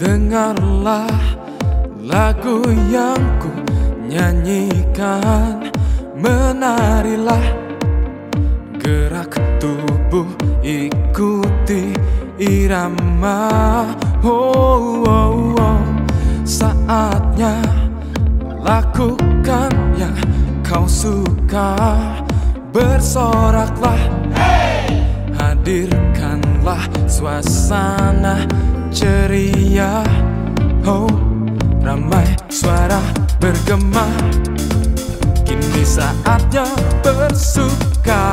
Dengarlah lagu yang ku nyanyikan. Menarilah gerak tubuh ikuti irama. Oh, oh, oh. Saatnya lakukan yang kau suka. Bersoraklah. Hadirkanlah suasana ceria. Oh, ramai suara bergema. Kini saatnya bersuka.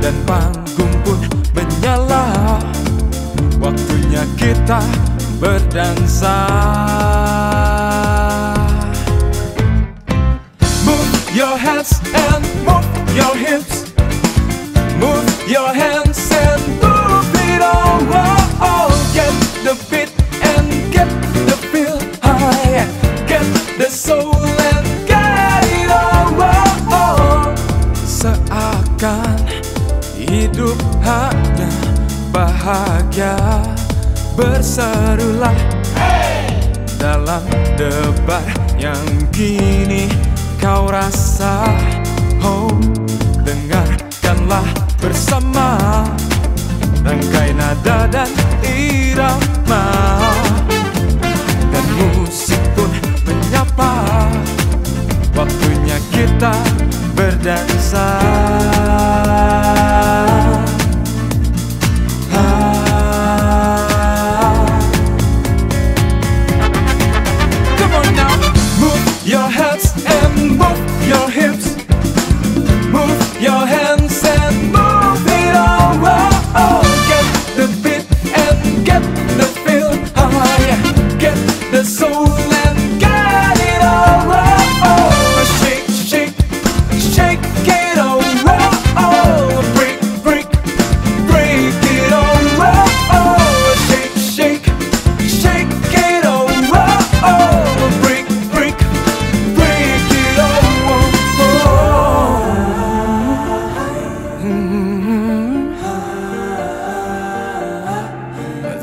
Dan panggung pun menyala. Waktunya kita berdansa. Move your hands and move your hips. Move your hands bahagia Berserulah. Dalam debar yang kini kau rasa Oh, dengarkanlah bersama. Rangkai nada dan irama. Dan musik pun menyapa. Waktunya kita berdansa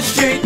the.